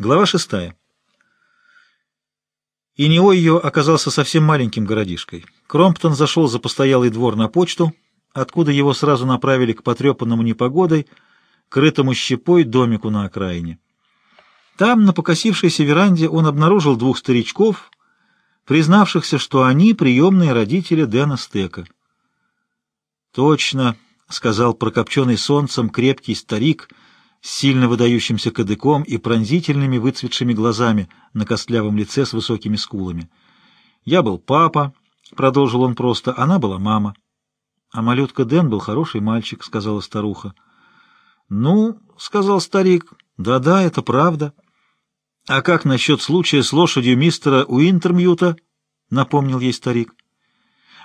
Глава шестая. Иниойо оказался совсем маленьким городишкой. Кромптон зашел за постоялый двор на почту, откуда его сразу направили к потрепанному непогодой, крытому щепой домику на окраине. Там, на покосившейся веранде, он обнаружил двух старичков, признавшихся, что они приемные родители Дэна Стека. «Точно», — сказал прокопченный солнцем крепкий старик — сильно выдающимся кадыком и пронзительными выцветшими глазами на костлявом лице с высокими скулами. «Я был папа», — продолжил он просто, — «она была мама». «А малютка Дэн был хороший мальчик», — сказала старуха. «Ну», — сказал старик, — «да-да, это правда». «А как насчет случая с лошадью мистера Уинтермьюта?» — напомнил ей старик.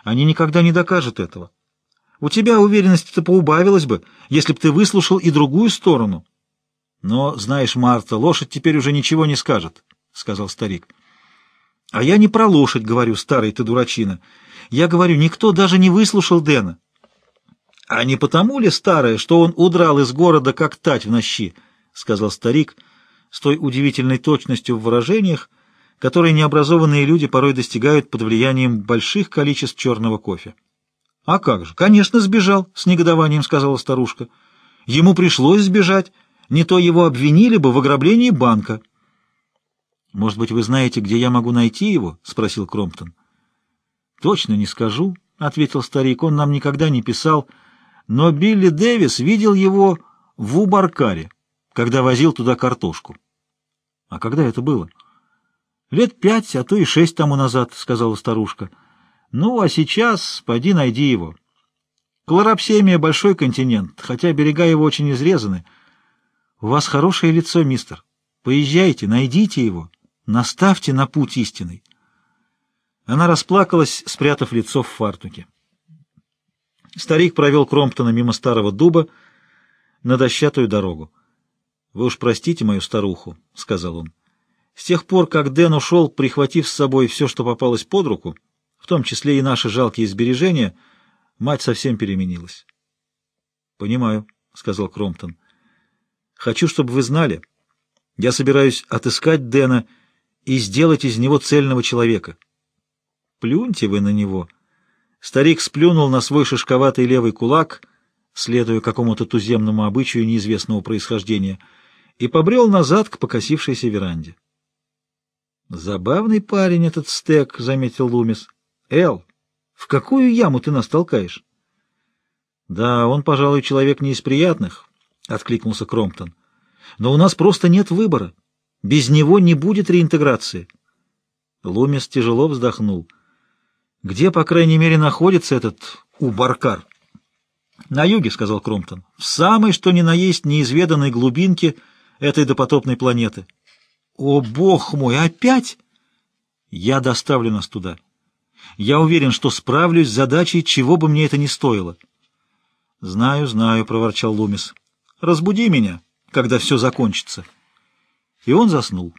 «Они никогда не докажут этого. У тебя уверенность-то поубавилась бы, если б ты выслушал и другую сторону. Но, знаешь, Марта, лошадь теперь уже ничего не скажет, — сказал старик. А я не про лошадь говорю, старый ты дурачина. Я говорю, никто даже не выслушал Дэна. А не потому ли, старое, что он удрал из города, как тать в нощи, — сказал старик с той удивительной точностью в выражениях, которые необразованные люди порой достигают под влиянием больших количеств черного кофе. — А как же? Конечно, сбежал, — с негодованием сказала старушка. — Ему пришлось сбежать, не то его обвинили бы в ограблении банка. — Может быть, вы знаете, где я могу найти его? — спросил Кромптон. — Точно не скажу, — ответил старик. Он нам никогда не писал, но Билли Дэвис видел его в Убаркаре, когда возил туда картошку. — А когда это было? — Лет пять, а то и шесть тому назад, — сказала старушка. — ну, а сейчас пойди найди его. Кларапсемия — большой континент, хотя берега его очень изрезаны. У вас хорошее лицо, мистер. Поезжайте, найдите его, наставьте на путь истинный. Она расплакалась, спрятав лицо в фартуке. Старик провел Кромптона мимо старого дуба на дощатую дорогу. — Вы уж простите мою старуху, — сказал он. С тех пор, как Дэн ушел, прихватив с собой все, что попалось под руку, в том числе и наши жалкие сбережения, мать совсем переменилась. — Понимаю, — сказал Кромптон. — Хочу, чтобы вы знали. Я собираюсь отыскать Дэна и сделать из него цельного человека. Плюньте вы на него. Старик сплюнул на свой шишковатый левый кулак, следуя какому-то туземному обычаю неизвестного происхождения, и побрел назад к покосившейся веранде. — Забавный парень этот стек, — заметил Лумис. Эл, в какую яму ты нас толкаешь? Да, он, пожалуй, человек не из приятных, откликнулся Кромптон. Но у нас просто нет выбора. Без него не будет реинтеграции. Лумис тяжело вздохнул. Где, по крайней мере, находится этот Убаркар? На юге, сказал Кромптон, в самой, что ни на есть, неизведанной глубинке этой допотопной планеты. О, бог мой, опять? Я доставлю нас туда. Я уверен, что справлюсь с задачей, чего бы мне это ни стоило. — Знаю, знаю, — проворчал Лумис. — Разбуди меня, когда все закончится. И он заснул.